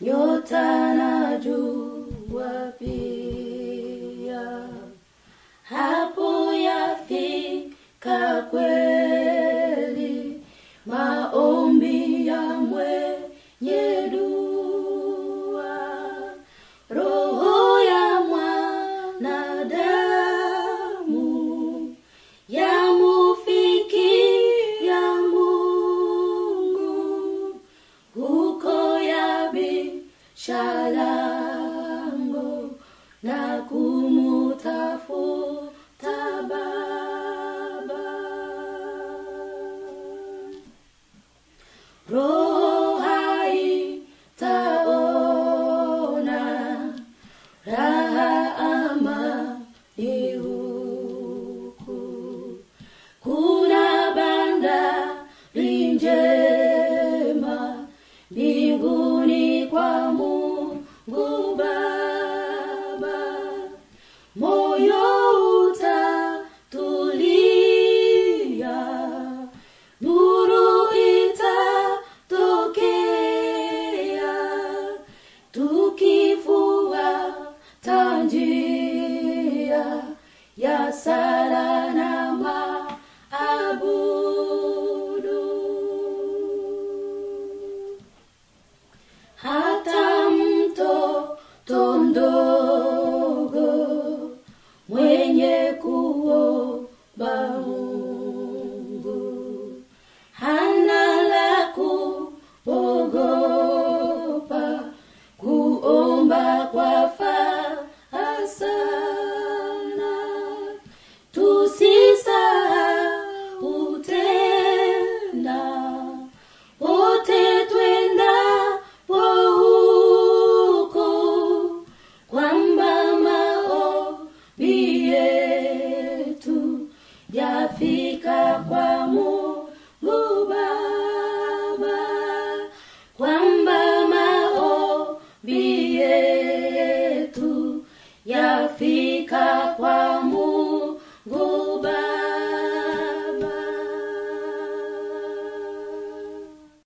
nyota na jua pia. Hapo yafika kweli maombi yabisha lango na kumutafuta Baba. Roho haitaona raha ama ni huku kuna bandari njema mbinguni kwa ya abu Hatam to tondo. Yafika kwa Mungu